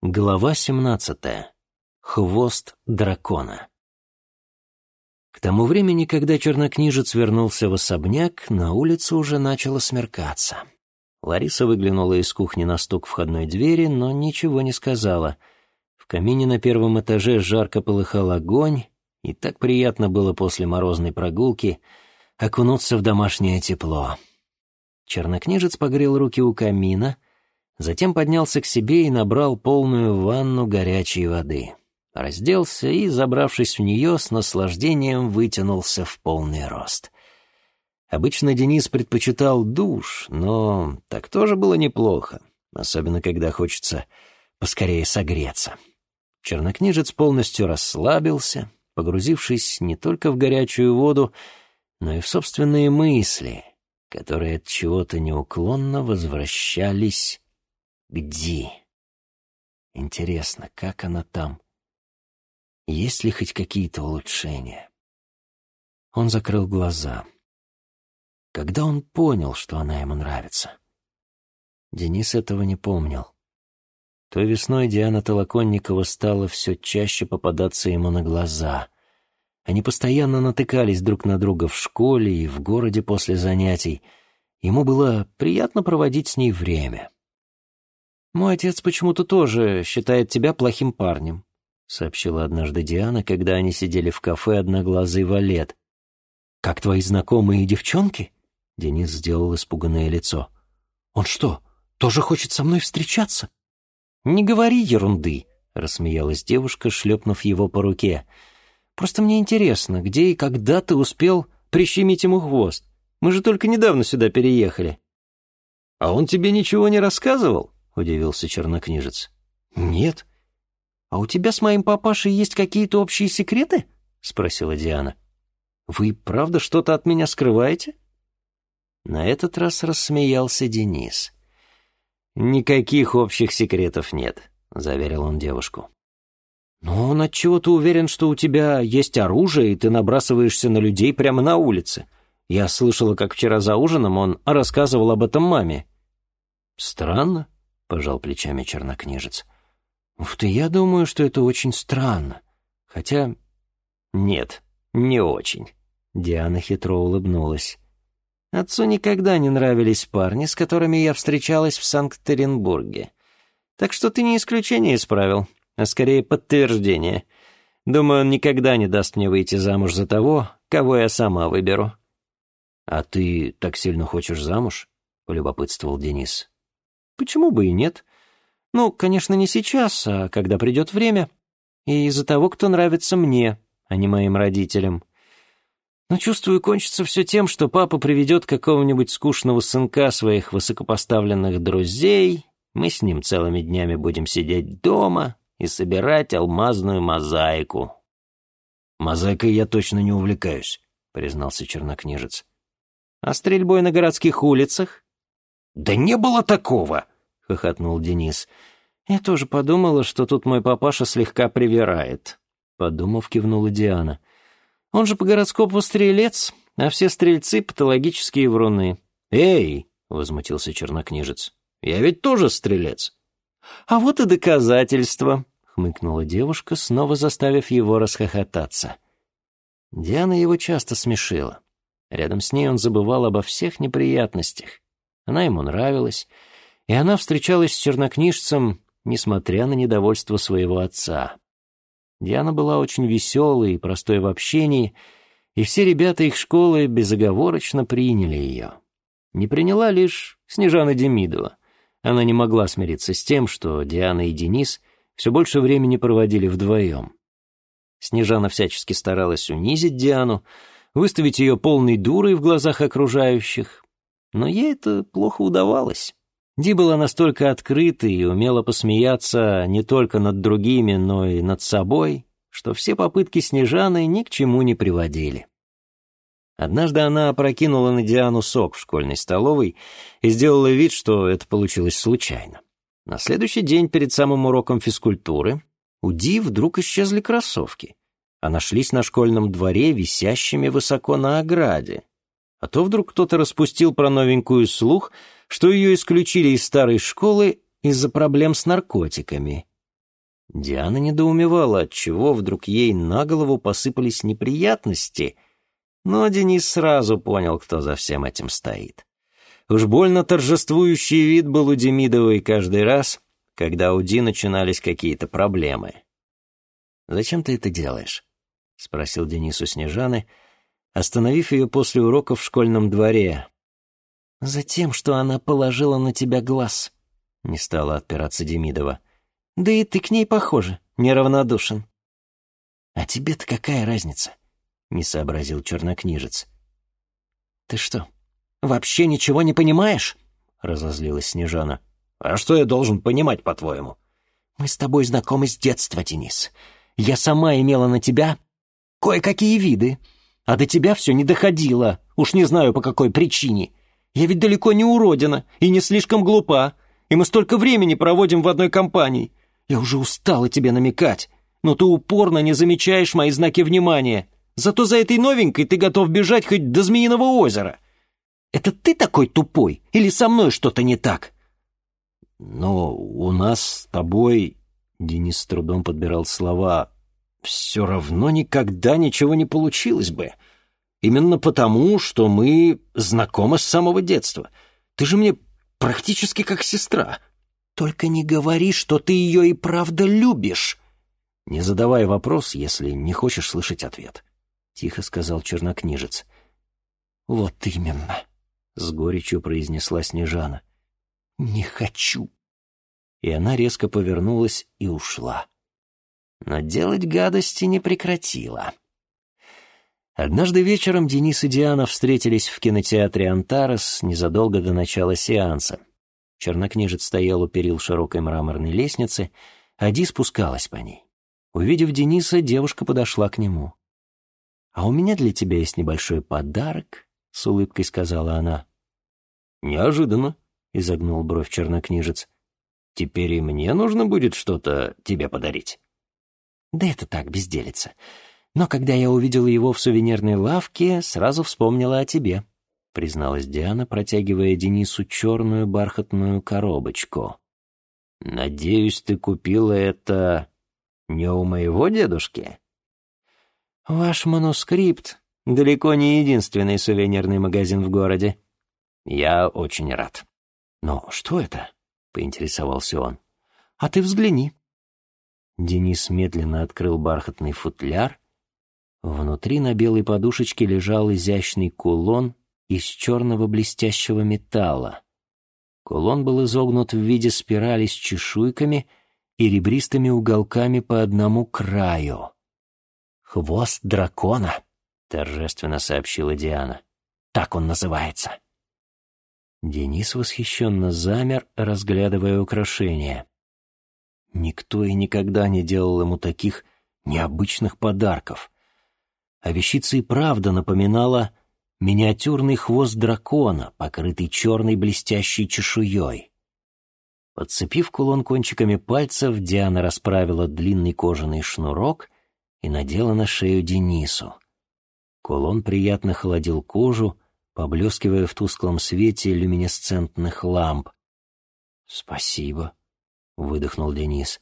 Глава 17. Хвост дракона. К тому времени, когда чернокнижец вернулся в особняк, на улице уже начало смеркаться. Лариса выглянула из кухни на стук входной двери, но ничего не сказала. В камине на первом этаже жарко полыхал огонь, и так приятно было после морозной прогулки окунуться в домашнее тепло. Чернокнижец погрел руки у камина — Затем поднялся к себе и набрал полную ванну горячей воды. Разделся и, забравшись в нее, с наслаждением вытянулся в полный рост. Обычно Денис предпочитал душ, но так тоже было неплохо, особенно когда хочется поскорее согреться. Чернокнижец полностью расслабился, погрузившись не только в горячую воду, но и в собственные мысли, которые от чего-то неуклонно возвращались где? Интересно, как она там? Есть ли хоть какие-то улучшения? Он закрыл глаза. Когда он понял, что она ему нравится? Денис этого не помнил. Той весной Диана Толоконникова стала все чаще попадаться ему на глаза. Они постоянно натыкались друг на друга в школе и в городе после занятий. Ему было приятно проводить с ней время. «Мой отец почему-то тоже считает тебя плохим парнем», — сообщила однажды Диана, когда они сидели в кафе «Одноглазый валет». «Как твои знакомые девчонки?» — Денис сделал испуганное лицо. «Он что, тоже хочет со мной встречаться?» «Не говори ерунды», — рассмеялась девушка, шлепнув его по руке. «Просто мне интересно, где и когда ты успел прищемить ему хвост? Мы же только недавно сюда переехали». «А он тебе ничего не рассказывал?» Удивился чернокнижец. «Нет. А у тебя с моим папашей есть какие-то общие секреты?» — спросила Диана. «Вы правда что-то от меня скрываете?» На этот раз рассмеялся Денис. «Никаких общих секретов нет», — заверил он девушку. «Но он отчего-то уверен, что у тебя есть оружие, и ты набрасываешься на людей прямо на улице. Я слышала, как вчера за ужином он рассказывал об этом маме». «Странно», — пожал плечами чернокнижец. «Вот и я думаю, что это очень странно. Хотя...» «Нет, не очень». Диана хитро улыбнулась. «Отцу никогда не нравились парни, с которыми я встречалась в Санкт-Петербурге. Так что ты не исключение исправил, а скорее подтверждение. Думаю, он никогда не даст мне выйти замуж за того, кого я сама выберу». «А ты так сильно хочешь замуж?» — полюбопытствовал Денис. Почему бы и нет? Ну, конечно, не сейчас, а когда придет время. И из-за того, кто нравится мне, а не моим родителям. Но чувствую, кончится все тем, что папа приведет какого-нибудь скучного сынка своих высокопоставленных друзей, мы с ним целыми днями будем сидеть дома и собирать алмазную мозаику. «Мозаикой я точно не увлекаюсь», — признался чернокнижец. «А стрельбой на городских улицах?» «Да не было такого!» — хохотнул Денис. «Я тоже подумала, что тут мой папаша слегка привирает», — подумав, кивнула Диана. «Он же по гороскопу стрелец, а все стрельцы — патологические вруны». «Эй!» — возмутился чернокнижец. «Я ведь тоже стрелец». «А вот и доказательство», — хмыкнула девушка, снова заставив его расхохотаться. Диана его часто смешила. Рядом с ней он забывал обо всех неприятностях. Она ему нравилась, и она встречалась с чернокнижцем, несмотря на недовольство своего отца. Диана была очень веселой и простой в общении, и все ребята их школы безоговорочно приняли ее. Не приняла лишь Снежана Демидова. Она не могла смириться с тем, что Диана и Денис все больше времени проводили вдвоем. Снежана всячески старалась унизить Диану, выставить ее полной дурой в глазах окружающих, но ей это плохо удавалось. Ди была настолько открытой и умела посмеяться не только над другими, но и над собой, что все попытки Снежаны ни к чему не приводили. Однажды она опрокинула на Диану сок в школьной столовой и сделала вид, что это получилось случайно. На следующий день перед самым уроком физкультуры у Ди вдруг исчезли кроссовки, а нашлись на школьном дворе висящими высоко на ограде, а то вдруг кто-то распустил про новенькую слух, что ее исключили из старой школы из-за проблем с наркотиками. Диана недоумевала, отчего вдруг ей на голову посыпались неприятности, но Денис сразу понял, кто за всем этим стоит. Уж больно торжествующий вид был у Демидовой каждый раз, когда у Ди начинались какие-то проблемы. «Зачем ты это делаешь?» — спросил Денис у Снежаны, остановив ее после уроков в школьном дворе. «Затем, что она положила на тебя глаз», — не стала отпираться Демидова. Да и ты к ней, похоже, неравнодушен. А тебе-то какая разница? Не сообразил чернокнижец. Ты что, вообще ничего не понимаешь? Разозлилась Снежана. А что я должен понимать, по-твоему? Мы с тобой знакомы с детства, Денис. Я сама имела на тебя кое-какие виды, а до тебя все не доходило. Уж не знаю, по какой причине. Я ведь далеко не уродина и не слишком глупа, и мы столько времени проводим в одной компании. Я уже устала тебе намекать, но ты упорно не замечаешь мои знаки внимания. Зато за этой новенькой ты готов бежать хоть до Змеиного озера. Это ты такой тупой или со мной что-то не так?» «Но у нас с тобой...» Денис с трудом подбирал слова. «Все равно никогда ничего не получилось бы. Именно потому, что мы знакомы с самого детства. Ты же мне практически как сестра. Только не говори, что ты ее и правда любишь. Не задавай вопрос, если не хочешь слышать ответ, — тихо сказал чернокнижец. Вот именно, — с горечью произнесла Снежана. Не хочу. И она резко повернулась и ушла. Но делать гадости не прекратила. Однажды вечером Денис и Диана встретились в кинотеатре «Антарес» незадолго до начала сеанса. Чернокнижец стоял у перил широкой мраморной лестницы, а Ди спускалась по ней. Увидев Дениса, девушка подошла к нему. «А у меня для тебя есть небольшой подарок», — с улыбкой сказала она. «Неожиданно», — изогнул бровь чернокнижец. «Теперь и мне нужно будет что-то тебе подарить». «Да это так, безделица. Но когда я увидела его в сувенирной лавке, сразу вспомнила о тебе», — призналась Диана, протягивая Денису черную бархатную коробочку. «Надеюсь, ты купила это не у моего дедушки?» «Ваш манускрипт далеко не единственный сувенирный магазин в городе. Я очень рад». «Но что это?» — поинтересовался он. «А ты взгляни». Денис медленно открыл бархатный футляр. Внутри на белой подушечке лежал изящный кулон из черного блестящего металла. Кулон был изогнут в виде спирали с чешуйками и ребристыми уголками по одному краю. «Хвост дракона», — торжественно сообщила Диана. «Так он называется». Денис восхищенно замер, разглядывая украшение. Никто и никогда не делал ему таких необычных подарков. А вещица и правда напоминала миниатюрный хвост дракона, покрытый черной блестящей чешуей. Подцепив кулон кончиками пальцев, Диана расправила длинный кожаный шнурок и надела на шею Денису. Кулон приятно холодил кожу, поблескивая в тусклом свете люминесцентных ламп. «Спасибо», — выдохнул Денис.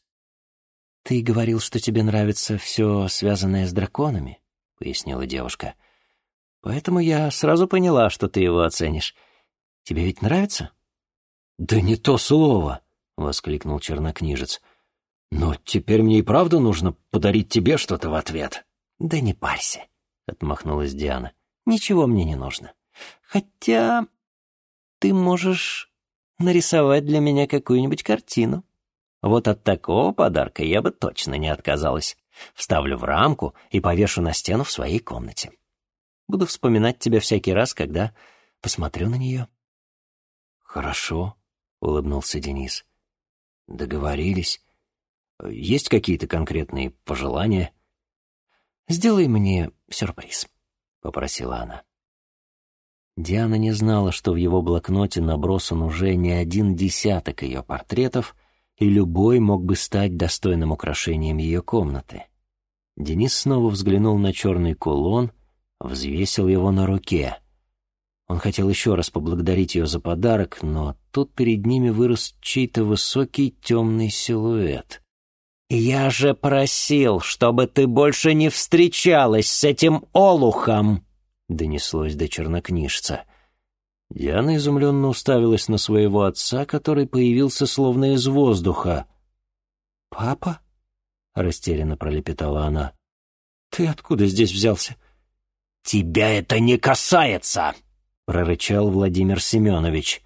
«Ты говорил, что тебе нравится все, связанное с драконами», — пояснила девушка. — Поэтому я сразу поняла, что ты его оценишь. Тебе ведь нравится?» «Да не то слово!» — воскликнул чернокнижец. «Но теперь мне и правда нужно подарить тебе что-то в ответ». «Да не парься», — отмахнулась Диана. «Ничего мне не нужно. Хотя ты можешь нарисовать для меня какую-нибудь картину. Вот от такого подарка я бы точно не отказалась. Вставлю в рамку и повешу на стену в своей комнате. Буду вспоминать тебя всякий раз, когда посмотрю на нее». «Хорошо», — улыбнулся Денис. «Договорились. Есть какие-то конкретные пожелания?» «Сделай мне сюрприз», — попросила она. Диана не знала, что в его блокноте набросан уже не один десяток ее портретов, и любой мог бы стать достойным украшением ее комнаты. Денис снова взглянул на черный кулон — взвесил его на руке. Он хотел еще раз поблагодарить ее за подарок, но тут перед ними вырос чей-то высокий темный силуэт. «Я же просил, чтобы ты больше не встречалась с этим олухом!» — донеслось до чернокнижца. Диана изумленно уставилась на своего отца, который появился словно из воздуха. «Папа?» — растерянно пролепетала она. «Ты откуда здесь взялся?» «Тебя это не касается!» — прорычал Владимир Семенович.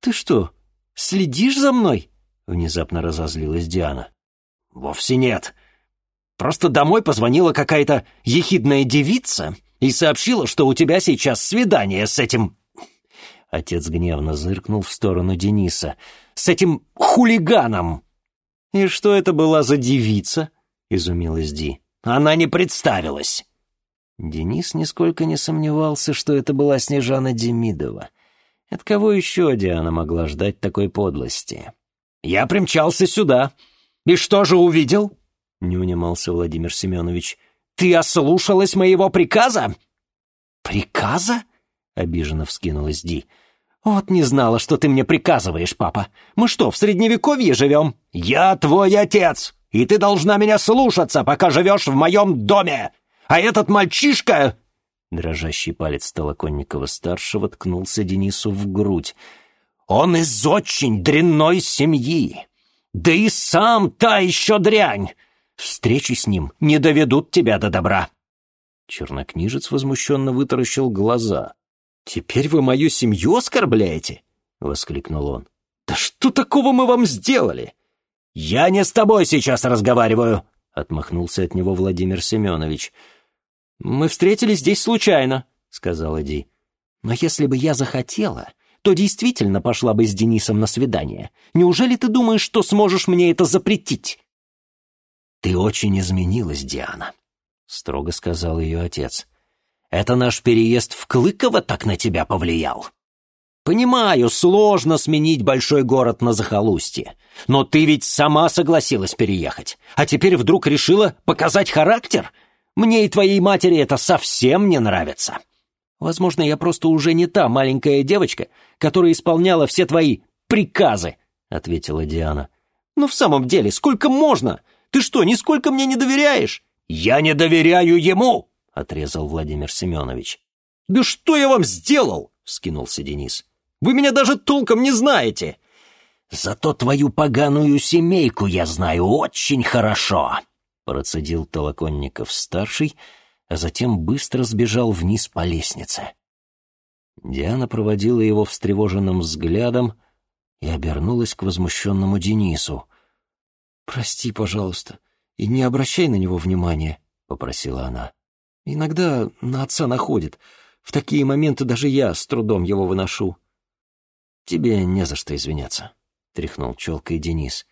«Ты что, следишь за мной?» — внезапно разозлилась Диана. «Вовсе нет. Просто домой позвонила какая-то ехидная девица и сообщила, что у тебя сейчас свидание с этим...» Отец гневно зыркнул в сторону Дениса. «С этим хулиганом!» «И что это была за девица?» — изумилась Ди. «Она не представилась!» Денис нисколько не сомневался, что это была Снежана Демидова. От кого еще Диана могла ждать такой подлости? «Я примчался сюда. И что же увидел?» — не унимался Владимир Семенович. «Ты ослушалась моего приказа?» «Приказа?» — обиженно вскинулась Ди. «Вот не знала, что ты мне приказываешь, папа. Мы что, в Средневековье живем?» «Я твой отец, и ты должна меня слушаться, пока живешь в моем доме. А этот мальчишка...» Дрожащий палец Толоконникова-старшего ткнулся Денису в грудь. «Он из очень дрянной семьи. Да и сам та еще дрянь. Встречи с ним не доведут тебя до добра». Чернокнижец возмущенно вытаращил глаза. «Теперь вы мою семью оскорбляете?» — воскликнул он. «Да что такого мы вам сделали?» «Я не с тобой сейчас разговариваю», — отмахнулся от него Владимир Семенович. «Мы встретились здесь случайно», — сказала Ди. «Но если бы я захотела, то действительно пошла бы с Денисом на свидание. Неужели ты думаешь, что сможешь мне это запретить?» «Ты очень изменилась, Диана», — строго сказал ее отец. «Это наш переезд в Клыково так на тебя повлиял?» «Понимаю, сложно сменить большой город на захолустье, но ты ведь сама согласилась переехать, а теперь вдруг решила показать характер? Мне и твоей матери это совсем не нравится. Возможно, я просто уже не та маленькая девочка, которая исполняла все твои приказы, ответила Диана. Но в самом деле, сколько можно? Ты что, нисколько мне не доверяешь? Я не доверяю ему, отрезал Владимир Семенович. Да что я вам сделал? вскинулся Денис. Вы меня даже толком не знаете. Зато твою поганую семейку я знаю очень хорошо, процедил Толоконников-старший, а затем быстро сбежал вниз по лестнице. Диана проводила его встревоженным взглядом и обернулась к возмущенному Денису. «Прости, пожалуйста, и не обращай на него внимания», — попросила она. «Иногда на отца находит. В такие моменты даже я с трудом его выношу». «Тебе не за что извиняться», — тряхнул челкой Денис.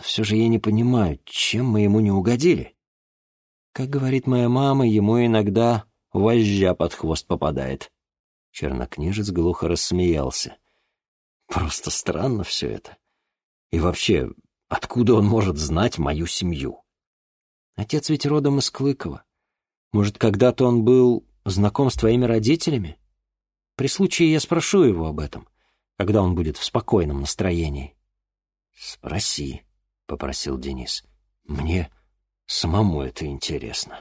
Все же я не понимаю, чем мы ему не угодили. Как говорит моя мама, ему иногда вожжа под хвост попадает. Чернокнижец глухо рассмеялся. Просто странно все это. И вообще, откуда он может знать мою семью? Отец ведь родом из Клыкова. Может, когда-то он был знаком с твоими родителями? При случае я спрошу его об этом, когда он будет в спокойном настроении. Спроси. — попросил Денис. «Мне самому это интересно».